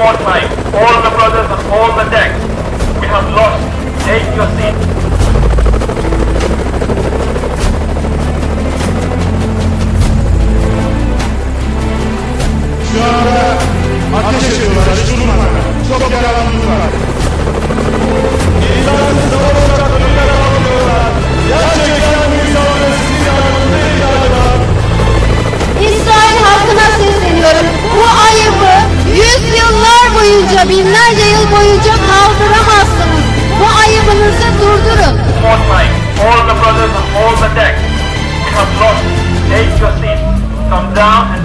more. All the brothers on all the deck. We have lost. Take your seat. Şu anda ateş ediyorlar durmadan. Çok yaralanmış var.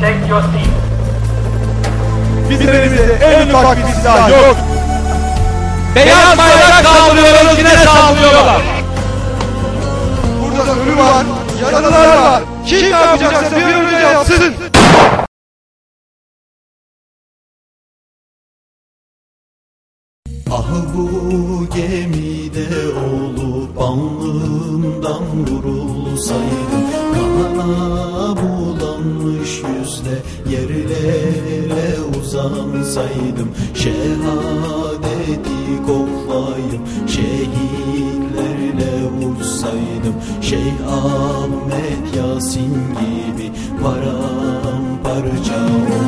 Take your seat. Bizim elimizde en ufak bir silah yok. Beyaz bayrak kaldırıyoruz yine saldırıyorlar. Burada ölü var, yaralılar var. Kim ne yapacaksa bir önce yapsın. Ah bu gemide olup alnımdan vurulsaydım Kana bulanmış yüzle yerlere uzansaydım. Şehadeti koklayıp şehitlerle uçsaydım. Şeyh Ahmet Yasin gibi paramparça olsaydım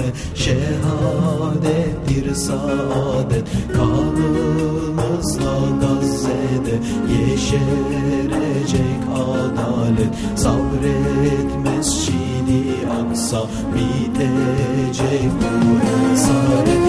üzülme şehadettir saadet. Kanımızla Gazze'de yeşerecek adalet. Sabret mescidi aksa bitecek bu esaret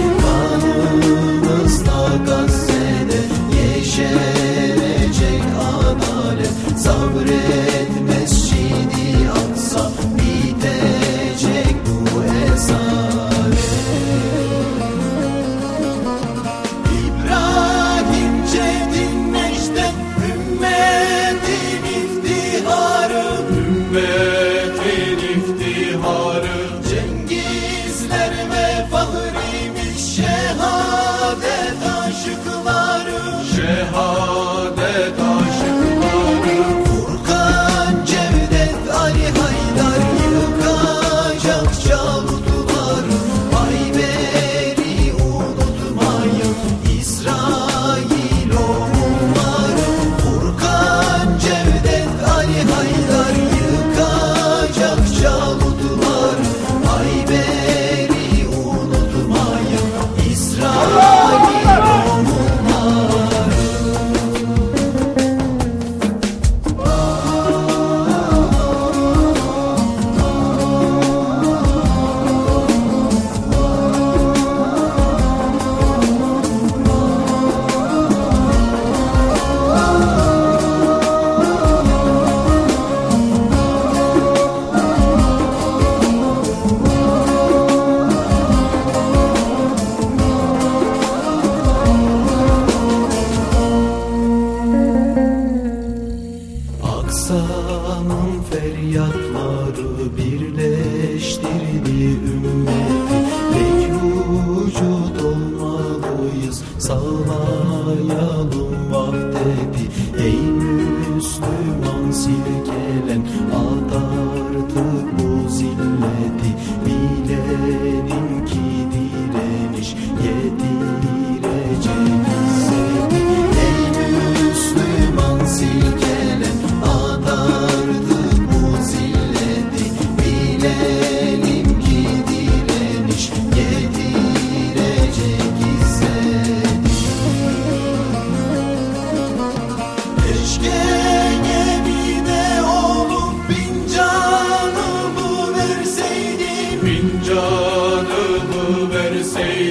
caminhando.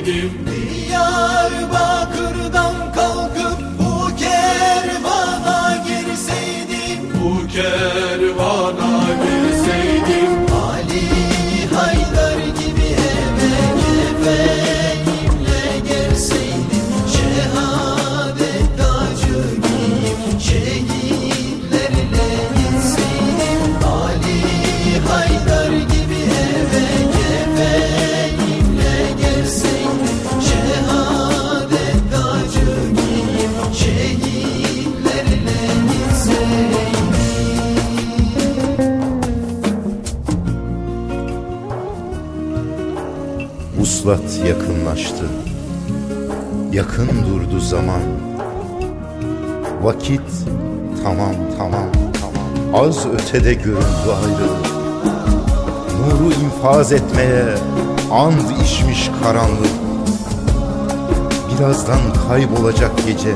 Verseydim Diyarbakır'dan kalkıp bu kervana girseydim. Bu kervana girseydim. Ali Haydar gibi eve kefenimle gelseydim Şehadet tacı giyip şehitlerle Uslat yakınlaştı. Yakın durdu zaman. Vakit tamam tamam tamam. Az ötede göründü ayrılık. Nuru infaz etmeye and içmiş karanlık. Birazdan kaybolacak gece.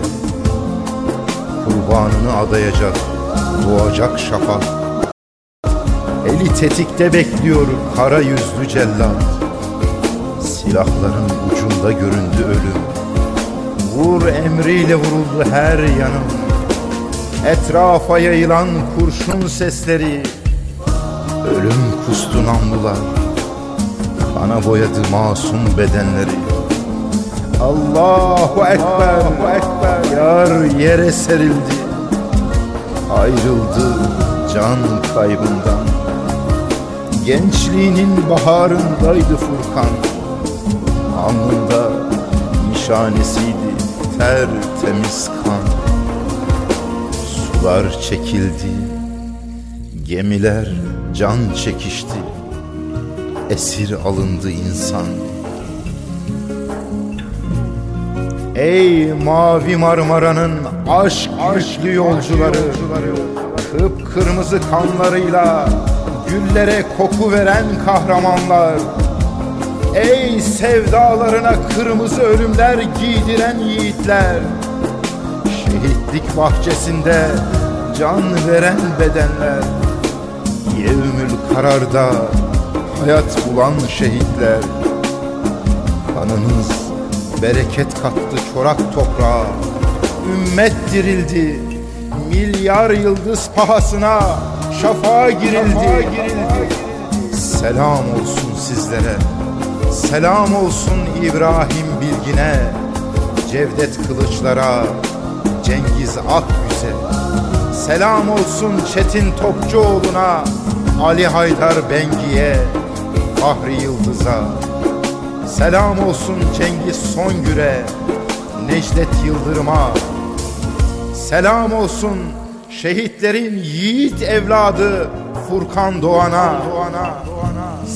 Kurbanını adayacak doğacak şafak. Eli tetikte bekliyor kara yüzlü cellat. Silahların ucunda göründü ölüm. Vur emriyle vuruldu her yanım. Etrafa yayılan kurşun sesleri. Ölüm kustu namlular. Kana boyadı masum bedenleri. Allahu Ekber, Allahu Ekber. Yar yere serildi. Ayrıldı can kaybından. Gençliğinin baharındaydı Furkan nişanesiydi tertemiz kan. Sular çekildi Gemiler can çekişti. Esir alındı insan. Ey mavi Marmara'nın aşk yüklü yolcuları Kıpkırmızı kanlarıyla güllere koku veren kahramanlar Ey sevdalarına kırmızı ölümler giydiren yiğitler. Şehitlik bahçesinde can veren bedenler. Yevmül kararda hayat bulan şehitler. Kanınız bereket kattı çorak toprağa. Ümmet dirildi milyar yıldız pahasına Şafağa girildi. Selam olsun sizlere Selam olsun İbrahim Bilgin'e Cevdet Kılıçlara Cengiz Akgüz'e. Selam olsun Çetin Topçuoğlu'na Ali Haydar Bengi'ye Fahri Yıldız'a. Selam olsun Cengiz Songür'e Necdet Yıldırım'a. Selam olsun şehitlerin yiğit evladı Furkan Doğan'a.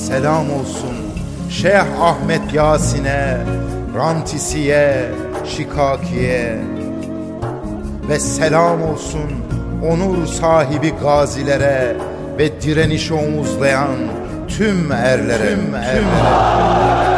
Selam olsun Şeyh Ahmet Yasin'e Rantisi'ye Şikaki'ye Ve selam olsun onur sahibi gazilere Ve direnişi omuzlayan tüm erlere, tüm erlere.